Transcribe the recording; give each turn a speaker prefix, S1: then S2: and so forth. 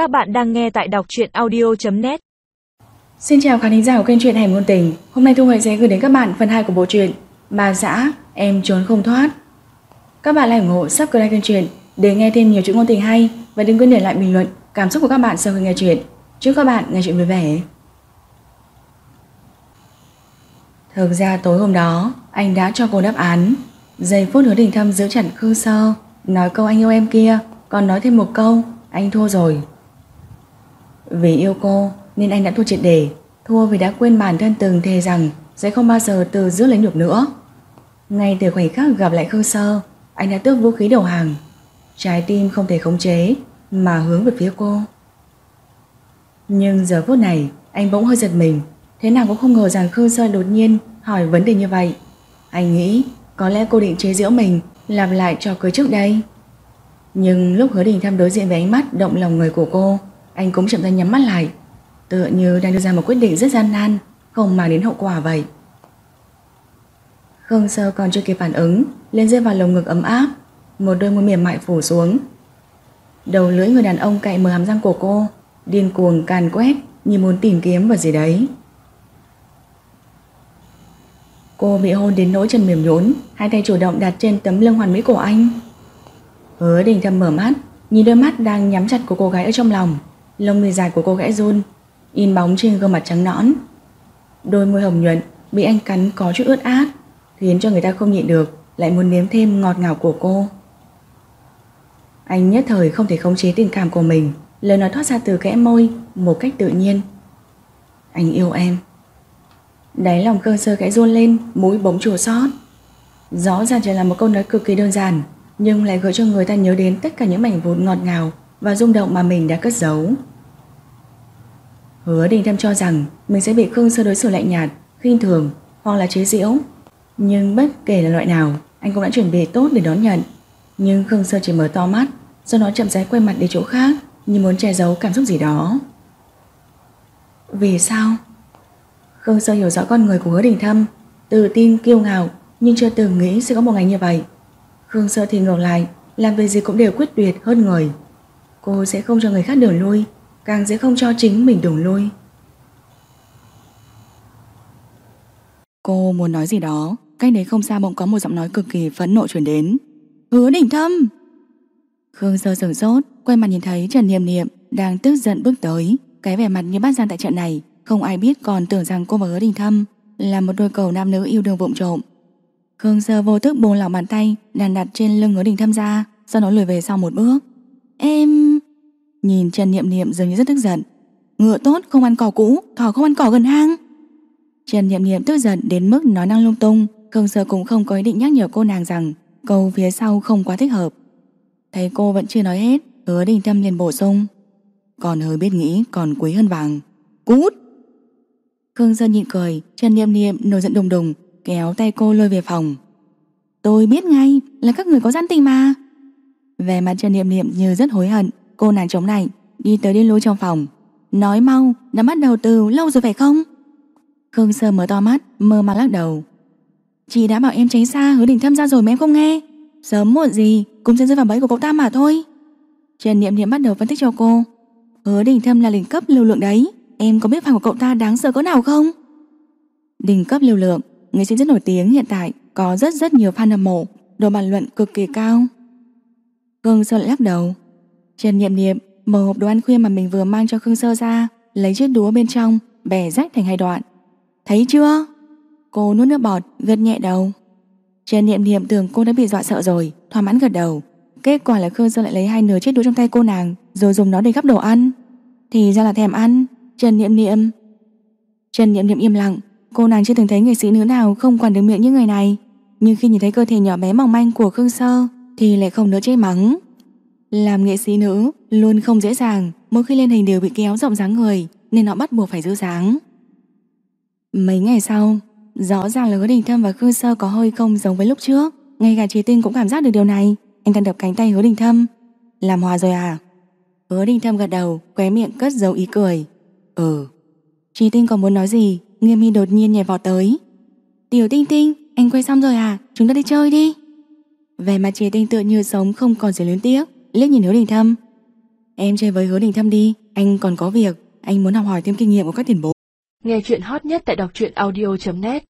S1: Các bạn đang nghe tại đọc truyện audio.net
S2: Xin chào khán giả của kênh truyện Hẻm Ngôn Tình. Hôm nay Thu Huệ sẽ gửi đến các bạn phần 2 của bộ truyện Bà xã, em trốn không thoát. Các bạn hãy ủng hộ subscribe kênh truyện để nghe thêm nhiều chuyện ngôn tình hay Và đừng quên để lại bình luận cảm xúc của các bạn sau khi nghe truyện. Chúc các bạn nghe chuyện vui vẻ. Thực ra tối hôm đó Anh đã cho cô đáp án. Giây phút hứa đình thâm giữ chặt khư sơ Nói câu anh yêu em kia Còn nói thêm một câu Anh thua rồi. Vì yêu cô, nên anh đã thua triệt để Thua vì đã quên bản thân từng thề rằng Sẽ không bao giờ từ giữ lấy nhục nữa. Ngay từ khoảnh khắc gặp lại Khương Sơ, Anh đã tước vũ khí đầu hàng. Trái tim không thể khống chế, Mà hướng về phía cô. Nhưng giờ phút này, Anh bỗng hơi giật mình. Thế nào cũng không ngờ rằng Khương Sơ đột nhiên hỏi vấn đề như vậy. Anh nghĩ Có lẽ cô định chế giễu mình Làm lại trò cưới trước đây. Nhưng lúc hứa đình thăm đối diện với ánh mắt Động lòng người của cô anh cũng chậm rãi nhắm mắt lại, Tựa như đang đưa ra một quyết định rất gian nan, Không mà đến hậu quả vậy. Khương Sơ còn chưa kịp phản ứng lên rơi vào lồng ngực ấm áp, Một đôi môi mềm mại phủ xuống. Đầu lưỡi người đàn ông cạy mở hàm răng của cô, Điên cuồng càn quét Như muốn tìm kiếm vật gì đấy. Cô bị hôn đến nỗi chân mềm nhũn, Hai tay chủ động đặt trên tấm lưng hoàn mỹ của anh. Hứa đình thầm mở mắt, Nhìn đôi mắt đang nhắm chặt của cô gái ở trong lòng. Lông mi dài của cô gãy run, In bóng trên gương mặt trắng nõn. Đôi môi hồng nhuận Bị anh cắn có chút ướt át, Khiến cho người ta không nhịn được, Lại muốn nếm thêm ngọt ngào của cô. Anh nhất thời không thể khống chế tình cảm của mình, Lời nói thoát ra từ kẽ môi Một cách tự nhiên. Anh yêu em. Đáy lòng cơ sơ kẽ run lên, Mũi bóng chua xót. Rõ ràng chỉ là một câu nói cực kỳ đơn giản, Nhưng lại gợi cho người ta nhớ đến tất cả những mảnh vụn ngọt ngào Và rung động mà mình đã cất giấu. Hứa đình thâm cho rằng Mình sẽ bị Khương Sơ đối xử lạnh nhạt, khinh thường hoặc là chế giễu. Nhưng bất kể là loại nào, Anh cũng đã chuẩn bị tốt để đón nhận. Nhưng Khương Sơ chỉ mở to mắt, Sau đó chậm rãi quay mặt đi chỗ khác, Như muốn che giấu cảm xúc gì đó. Vì sao? Khương Sơ hiểu rõ con người của hứa đình thâm, Tự tin, kiêu ngạo, Nhưng chưa từng nghĩ sẽ có một ngày như vậy. Khương Sơ thì ngược lại, Làm việc gì cũng đều quyết tuyệt hơn người. Cô sẽ không cho người khác đường lui. Càng sẽ không cho chính mình đường lui Cô muốn nói gì đó, Cách đấy không xa bỗng có một giọng nói cực kỳ phẫn nộ chuyển đến. Hứa đỉnh thâm! Khương Sơ sửng sốt, Quay mặt nhìn thấy Trần Niệm Niệm Đang tức giận bước tới. Cái vẻ mặt như bắt gian tại trận này, Không ai biết còn tưởng rằng cô và hứa đình thâm Là một đôi cầu nam nữ yêu đương vụng trộm. Khương Sơ vô thức buông lỏng bàn tay Đàn đặt trên lưng hứa đình thâm ra, Sau đó lùi về sau một bước. Em... Nhìn Trần Niệm Niệm dường như rất tức giận. Ngựa tốt không ăn cỏ cũ, Thỏ không ăn cỏ gần hang. Trần Niệm Niệm tức giận đến mức nói năng lung tung, Khương Sơ cũng không có ý định nhắc nhở cô nàng rằng Câu phía sau không quá thích hợp. Thấy cô vẫn chưa nói hết, Hứa đình tâm liền bổ sung. Còn hơi biết nghĩ, còn quý hơn vàng. Cút! Khương Sơn nhịn cười, Trần Niệm Niệm nổi giận đùng đùng, Kéo tay cô lôi về phòng. Tôi biết ngay là các người có gian tình mà. Về mặt Trần Niệm Niệm như rất hối hận Cô nàng chống lạnh, Đi tới đi lui trong phòng. Nói mau, đã bắt đầu từ lâu rồi phải không? Khương Sơ mở to mắt, Mơ mà lắc đầu. Chị đã bảo em tránh xa, hứa đỉnh thâm ra rồi mà em không nghe. Sớm muộn gì, Cũng sẽ rơi vào bẫy của cậu ta mà thôi. Trần Niệm Niệm bắt đầu phân tích cho cô. Hứa đỉnh thâm là đỉnh cấp lưu lượng đấy, Em có biết fan của cậu ta đáng sợ cỡ nào không? Đỉnh cấp lưu lượng, Nghệ sĩ rất nổi tiếng hiện tại, Có rất rất nhiều fan hâm mộ Đồ bàn luận cực kỳ cao. Khương Sơ lại lắc đầu. Trần Niệm Niệm mở hộp đồ ăn khuya mà mình vừa mang cho Khương Sơ ra, Lấy chiếc đũa bên trong, Bẻ rách thành hai đoạn. Thấy chưa? Cô nuốt nước bọt, gật nhẹ đầu. Trần Niệm Niệm tưởng cô đã bị dọa sợ rồi, Thỏa mãn gật đầu. Kết quả là Khương Sơ lại lấy hai nửa chiếc đũa trong tay cô nàng, Rồi dùng nó để gắp đồ ăn. Thì ra là thèm ăn. Trần Niệm Niệm. Trần Niệm Niệm im lặng. Cô nàng chưa từng thấy nghệ sĩ nữ nào không quản được miệng như người này. Nhưng khi nhìn thấy cơ thể nhỏ bé mỏng manh của Khương Sơ, Thì lại không nỡ chê mắng làm nghệ sĩ nữ luôn không dễ dàng, mỗi khi lên hình đều bị kéo rộng dáng người nên họ bắt buộc phải giữ dáng. Mấy ngày sau, rõ ràng là hứa đình thâm và khương sơ có hơi không giống với lúc trước. Ngay cả trí tinh cũng cảm giác được điều này. Anh ta đập cánh tay hứa đình thâm. Làm hòa rồi à? Hứa đình thâm gật đầu, khóe miệng cất dấu ý cười. Ừ. Trí tinh còn muốn nói gì, nghiêm hy đột nhiên nhảy vào tới. Tiểu tinh tinh, anh quay xong rồi à? Chúng ta đi chơi đi. Về mặt trí tinh tựa như sống không còn gì luyến tiếc liếc nhìn hứa đình thâm. Em chơi với hứa đình thâm đi, Anh còn có việc, Anh muốn học hỏi thêm kinh nghiệm của các tiền bối.
S3: Nghe chuyện hot nhất tại đọc truyện audio.net